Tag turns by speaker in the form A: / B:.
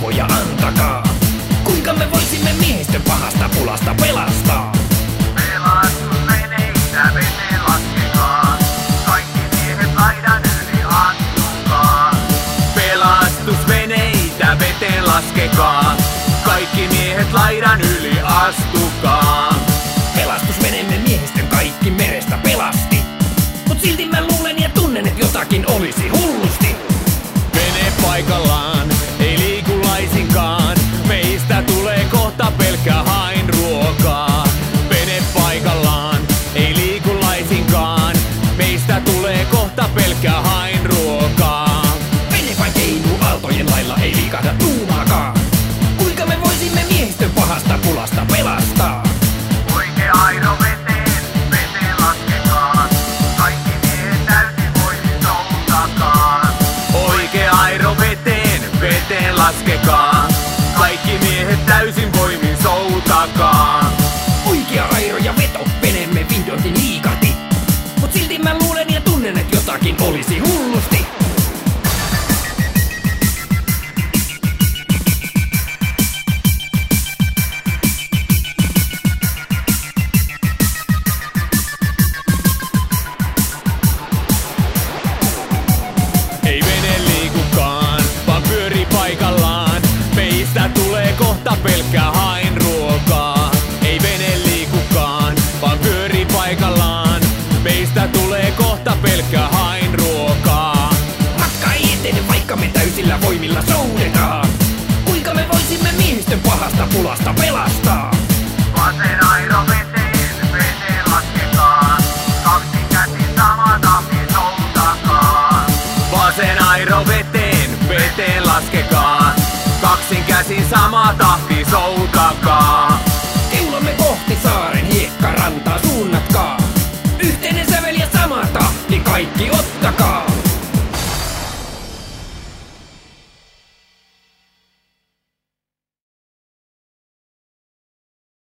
A: neuvoja antakaa. Kuinka me voisimme miehistön pahasta pulasta pelastaa?
B: Pelastusveneitä veteen laskekaa. Kaikki miehet laidan yli astukaa. Pelastusveneitä laskekaa. Kaikki miehet laidan yli astukaa. Meistä tulee kohta pelkkä hain ruokaa.
A: Vene vain keiluu aaltojen lailla, ei liikahda
B: paikallaan. Meistä tulee kohta pelkkä hain ruokaa. Ei vene liikukaan, vaan pyöri paikallaan. Meistä tulee kohta pelkkä hain ruokaa.
A: Matka ei etene, vaikka me täysillä voimilla soudetaan. Kuinka me voisimme miehistön pahasta pulasta pelastaa?
B: Vasen airo veteen. Kaksi käsi sama. Vasen airo veteen, veteen käsin sama tahti soutakaa.
A: Keulamme kohti saaren hiekkarantaa suunnatkaa. Yhteinen sävel ja sama tahti kaikki ottakaa.